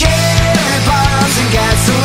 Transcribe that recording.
cherry bombs and gasoline.